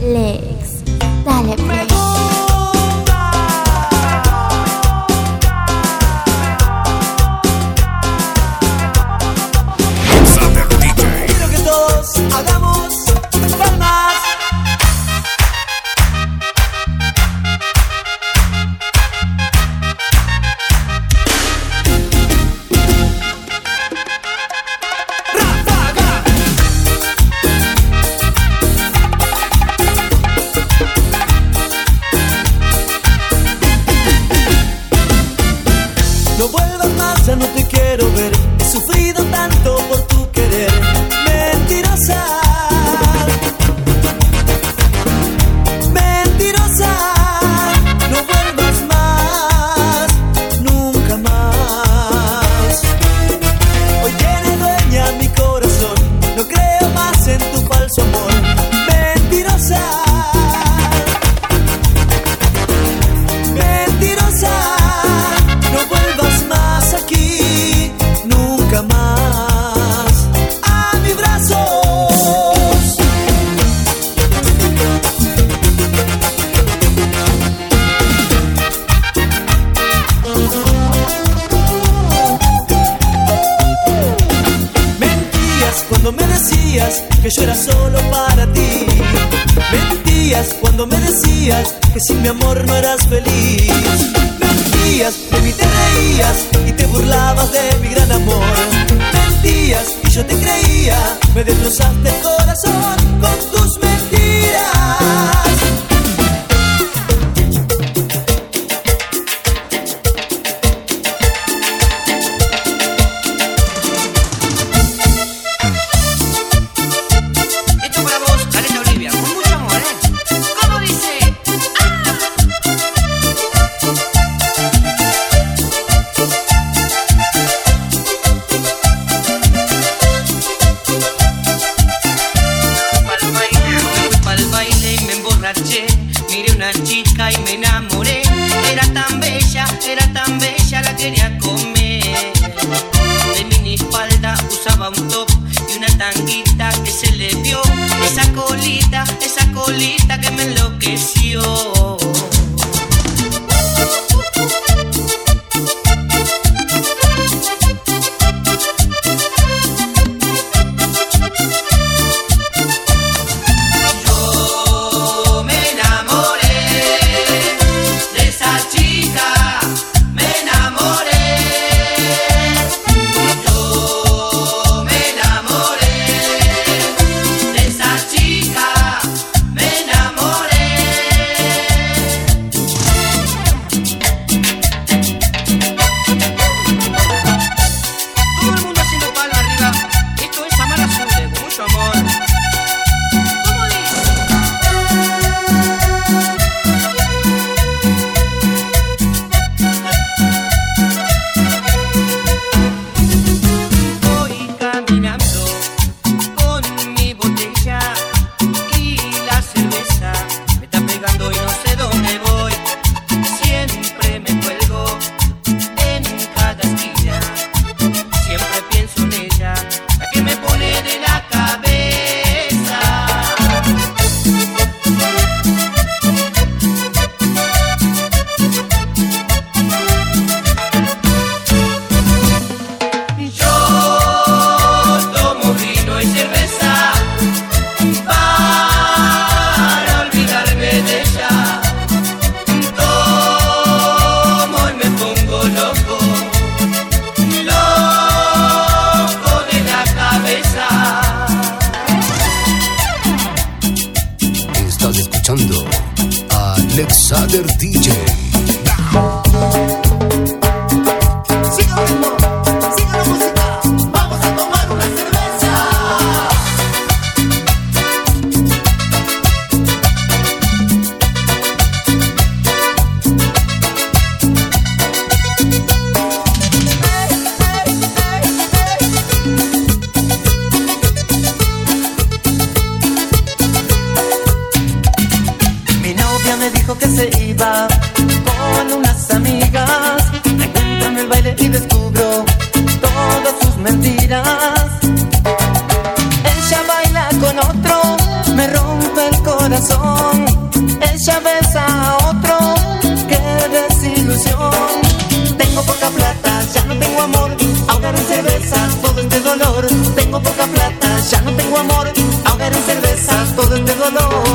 legs Dale play. vuelvas más, ya no te quiero ver. He sufrido tanto por tu esa colita, esa colita. Ya no tengo amor, ahora en cerveza todo este dolor.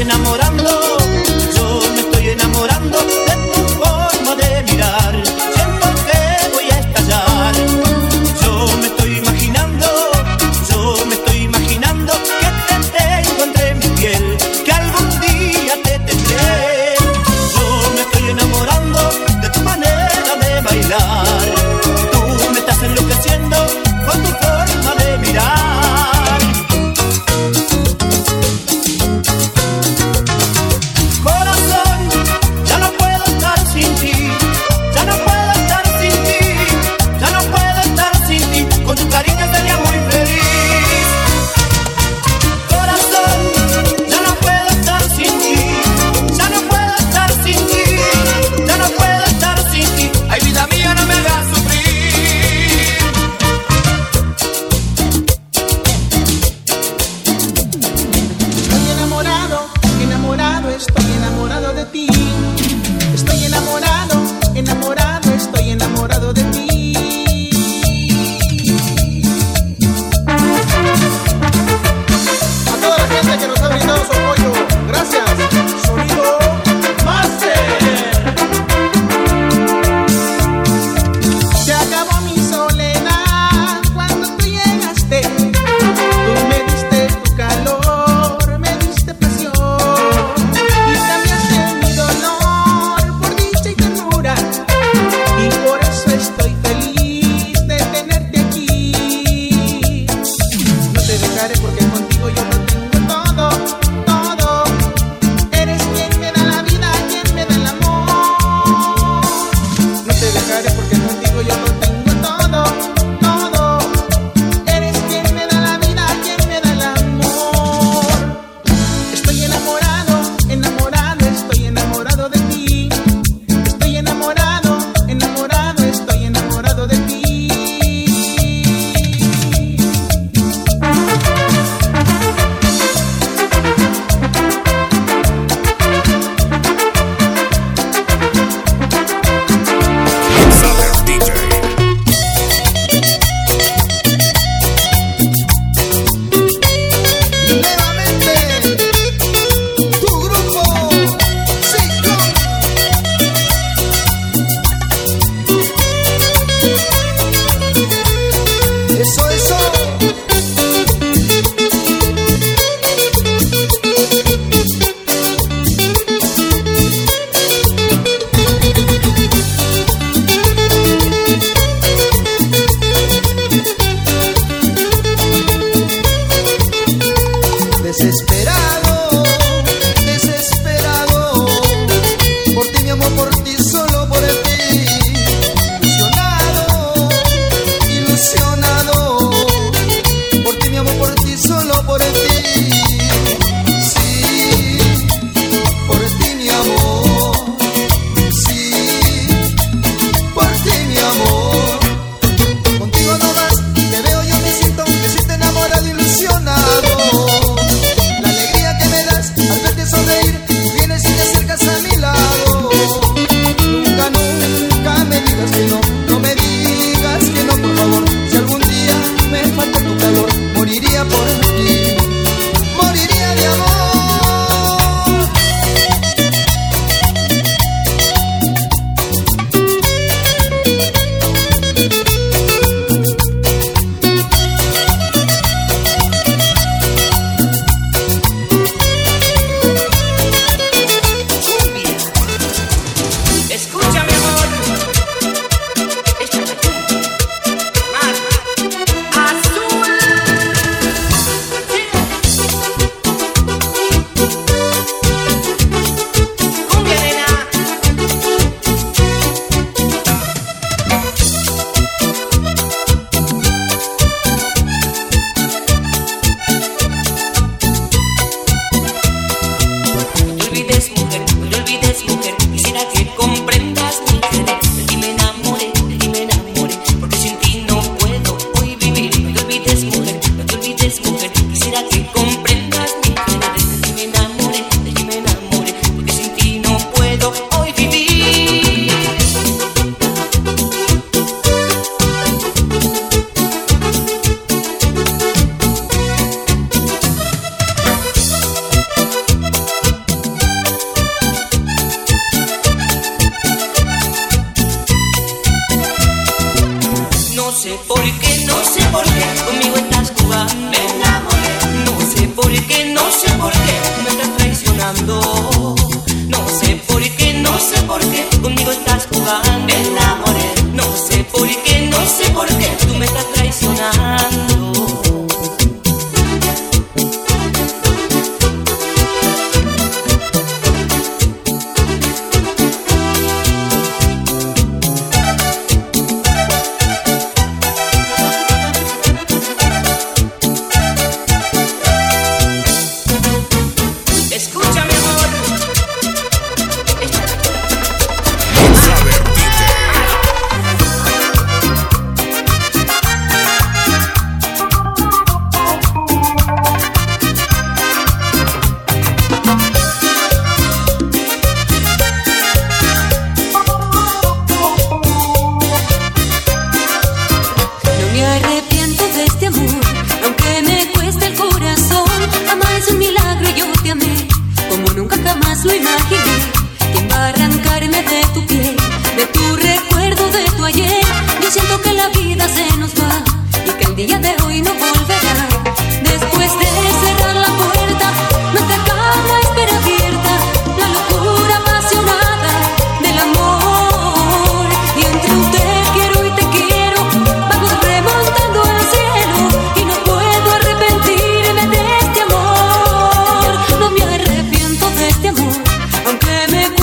enamorando. dominó, porque contigo yo no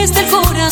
cueste el corazón.